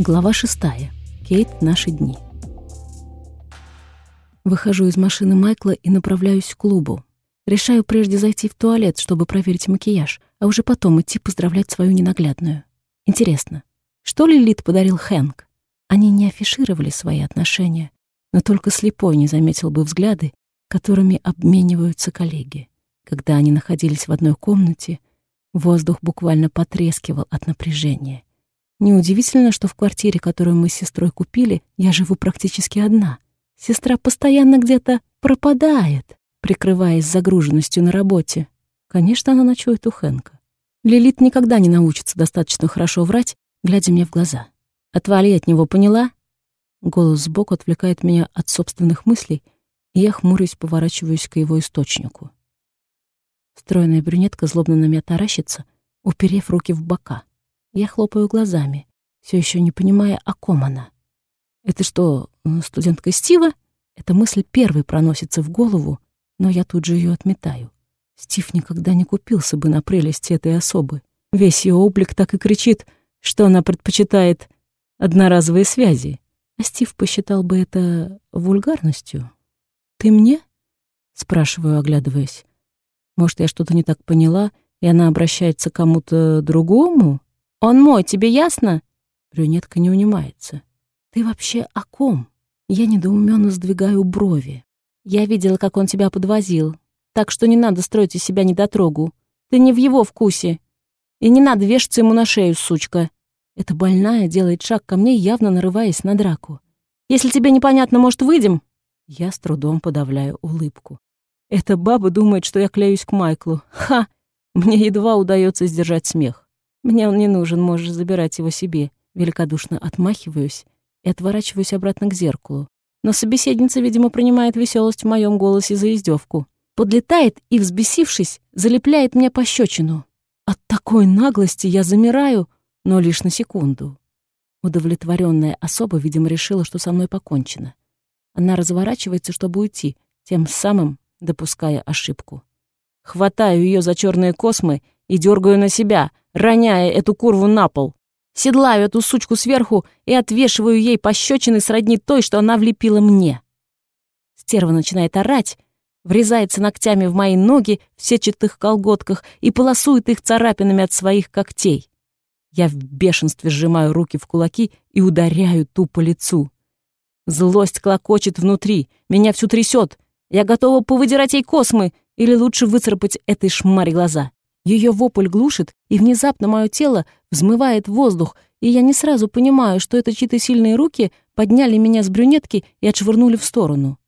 Глава шестая. Кейт. Наши дни. Выхожу из машины Майкла и направляюсь к клубу. Решаю прежде зайти в туалет, чтобы проверить макияж, а уже потом идти поздравлять свою ненаглядную. Интересно, что Лилит подарил Хэнк? Они не афишировали свои отношения, но только слепой не заметил бы взгляды, которыми обмениваются коллеги. Когда они находились в одной комнате, воздух буквально потрескивал от напряжения. Неудивительно, что в квартире, которую мы с сестрой купили, я живу практически одна. Сестра постоянно где-то пропадает, прикрываясь загруженностью на работе. Конечно, она ночует у Хэнка. Лилит никогда не научится достаточно хорошо врать, глядя мне в глаза. «Отвали от него, поняла?» Голос сбоку отвлекает меня от собственных мыслей, и я хмурюсь, поворачиваюсь к его источнику. Стройная брюнетка злобно на меня таращится, уперев руки в бока. Я хлопаю глазами, все еще не понимая, о ком она. Это что, студентка Стива? Эта мысль первой проносится в голову, но я тут же ее отметаю. Стив никогда не купился бы на прелести этой особы. Весь ее облик так и кричит, что она предпочитает одноразовые связи. А Стив посчитал бы это вульгарностью. «Ты мне?» — спрашиваю, оглядываясь. «Может, я что-то не так поняла, и она обращается к кому-то другому?» Он мой, тебе ясно?» Брюнетка не унимается. «Ты вообще о ком?» Я недоуменно сдвигаю брови. «Я видела, как он тебя подвозил. Так что не надо строить из себя недотрогу. Ты не в его вкусе. И не надо вешаться ему на шею, сучка». Эта больная делает шаг ко мне, явно нарываясь на драку. «Если тебе непонятно, может, выйдем?» Я с трудом подавляю улыбку. Эта баба думает, что я клеюсь к Майклу. Ха! Мне едва удается сдержать смех. Мне он не нужен, можешь забирать его себе. Великодушно отмахиваюсь и отворачиваюсь обратно к зеркалу. Но собеседница, видимо, принимает веселость в моем голосе за издевку. Подлетает и, взбесившись, залепляет мне пощечину. От такой наглости я замираю, но лишь на секунду. Удовлетворенная особа, видимо, решила, что со мной покончено. Она разворачивается, чтобы уйти, тем самым допуская ошибку. Хватаю ее за черные космы и дергаю на себя, роняя эту курву на пол. Седлаю эту сучку сверху и отвешиваю ей пощечины сродни той, что она влепила мне. Стерва начинает орать, врезается ногтями в мои ноги в сетчатых колготках и полосует их царапинами от своих когтей. Я в бешенстве сжимаю руки в кулаки и ударяю ту по лицу. Злость клокочет внутри, меня всю трясет. Я готова повыдирать ей космы или лучше выцарапать этой шмаре глаза. Ее вопль глушит, и внезапно мое тело взмывает воздух, и я не сразу понимаю, что это чьи-то сильные руки подняли меня с брюнетки и отшвырнули в сторону.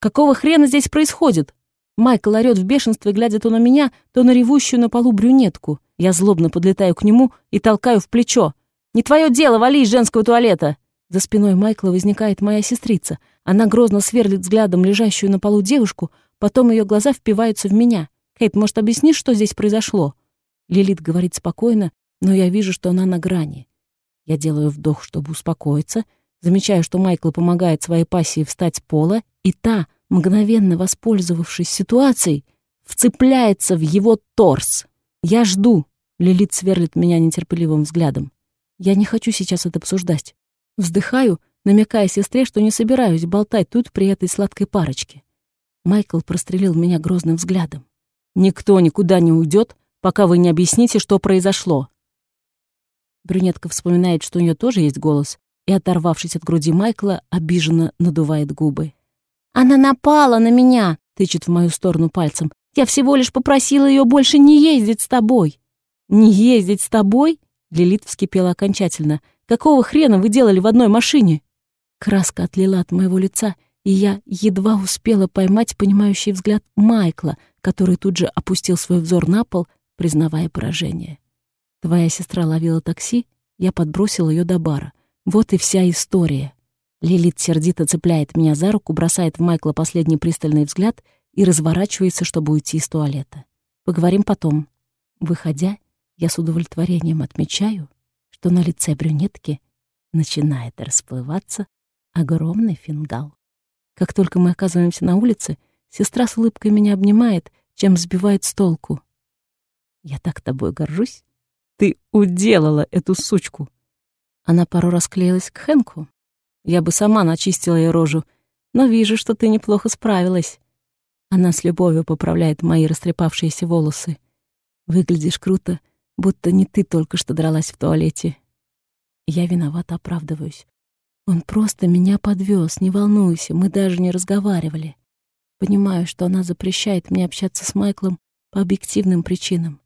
Какого хрена здесь происходит? Майкл орёт в бешенстве, глядя то на меня, то на ревущую на полу брюнетку. Я злобно подлетаю к нему и толкаю в плечо. «Не твое дело, вали из женского туалета!» За спиной Майкла возникает моя сестрица. Она грозно сверлит взглядом лежащую на полу девушку, потом ее глаза впиваются в меня. «Кейт, может, объяснишь, что здесь произошло?» Лилит говорит спокойно, но я вижу, что она на грани. Я делаю вдох, чтобы успокоиться, замечаю, что Майкл помогает своей пассии встать с пола, и та, мгновенно воспользовавшись ситуацией, вцепляется в его торс. Я жду. Лилит сверлит меня нетерпеливым взглядом. Я не хочу сейчас это обсуждать. Вздыхаю, намекая сестре, что не собираюсь болтать тут при этой сладкой парочке. Майкл прострелил меня грозным взглядом. Никто никуда не уйдет, пока вы не объясните, что произошло. Брюнетка вспоминает, что у нее тоже есть голос, и, оторвавшись от груди Майкла, обиженно надувает губы. «Она напала на меня!» — тычет в мою сторону пальцем. «Я всего лишь попросила ее больше не ездить с тобой!» «Не ездить с тобой?» — Лилит вскипела окончательно. «Какого хрена вы делали в одной машине?» Краска отлила от моего лица, и я едва успела поймать понимающий взгляд Майкла, который тут же опустил свой взор на пол, признавая поражение. Твоя сестра ловила такси, я подбросил ее до бара. Вот и вся история. Лилит сердито цепляет меня за руку, бросает в Майкла последний пристальный взгляд и разворачивается, чтобы уйти из туалета. Поговорим потом. Выходя, я с удовлетворением отмечаю, что на лице брюнетки начинает расплываться огромный фингал. Как только мы оказываемся на улице, сестра с улыбкой меня обнимает, чем сбивает с толку. «Я так тобой горжусь. Ты уделала эту сучку!» Она пару раз клеилась к Хэнку. Я бы сама начистила ей рожу, но вижу, что ты неплохо справилась. Она с любовью поправляет мои растрепавшиеся волосы. Выглядишь круто, будто не ты только что дралась в туалете. Я виновата оправдываюсь. Он просто меня подвез, не волнуйся, мы даже не разговаривали. Понимаю, что она запрещает мне общаться с Майклом по объективным причинам.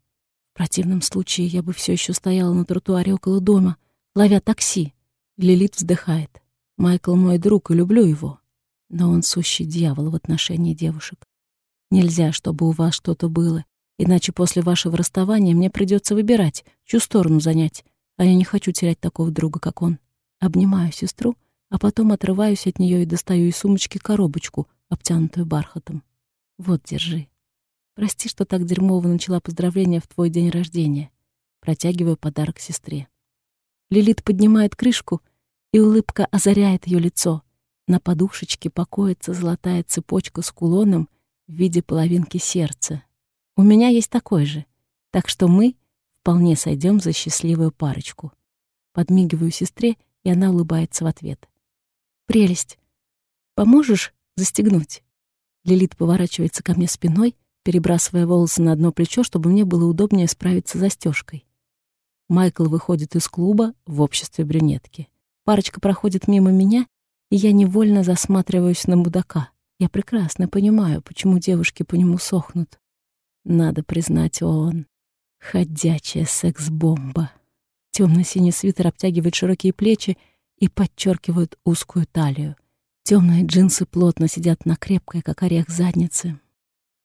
В противном случае я бы все еще стояла на тротуаре около дома, ловя такси. Лилит вздыхает. Майкл мой друг, и люблю его. Но он сущий дьявол в отношении девушек. Нельзя, чтобы у вас что-то было, иначе после вашего расставания мне придется выбирать, чью сторону занять, а я не хочу терять такого друга, как он. Обнимаю сестру, а потом отрываюсь от нее и достаю из сумочки коробочку, обтянутую бархатом. Вот, держи. Прости, что так дерьмово начала поздравления в твой день рождения. Протягиваю подарок сестре. Лилит поднимает крышку, и улыбка озаряет ее лицо. На подушечке покоится золотая цепочка с кулоном в виде половинки сердца. У меня есть такой же, так что мы вполне сойдем за счастливую парочку. Подмигиваю сестре, и она улыбается в ответ. «Прелесть! Поможешь застегнуть?» Лилит поворачивается ко мне спиной — перебрасывая волосы на одно плечо, чтобы мне было удобнее справиться с застежкой. Майкл выходит из клуба в обществе брюнетки. Парочка проходит мимо меня, и я невольно засматриваюсь на мудака. Я прекрасно понимаю, почему девушки по нему сохнут. Надо признать, он — ходячая секс-бомба. Темно-синий свитер обтягивает широкие плечи и подчеркивает узкую талию. Темные джинсы плотно сидят на крепкой, как орех, заднице.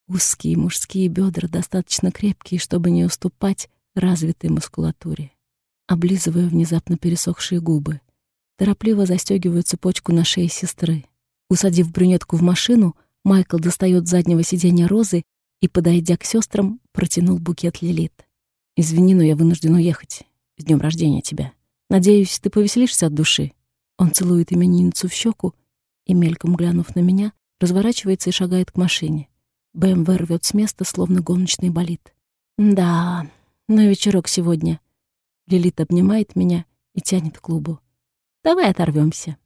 Узкие мужские бедра достаточно крепкие, чтобы не уступать развитой мускулатуре. Облизываю внезапно пересохшие губы. Торопливо застегиваю цепочку на шее сестры. Усадив брюнетку в машину, Майкл достает заднего сиденья розы и, подойдя к сестрам, протянул букет Лилит. «Извини, но я вынужден уехать. С днем рождения тебя. Надеюсь, ты повеселишься от души». Он целует именинницу в щеку и, мельком глянув на меня, разворачивается и шагает к машине. БМВ рвет с места, словно гоночный болид. «Да, но вечерок сегодня». Лилит обнимает меня и тянет к клубу. «Давай оторвемся.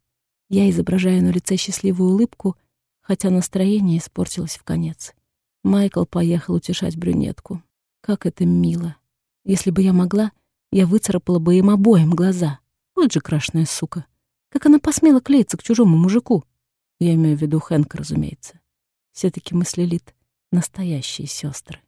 Я изображаю на лице счастливую улыбку, хотя настроение испортилось в конец. Майкл поехал утешать брюнетку. Как это мило. Если бы я могла, я выцарапала бы им обоим глаза. Вот же крашная сука. Как она посмела клеиться к чужому мужику? Я имею в виду Хэнка, разумеется. Все-таки мы с Лилит настоящие сестры.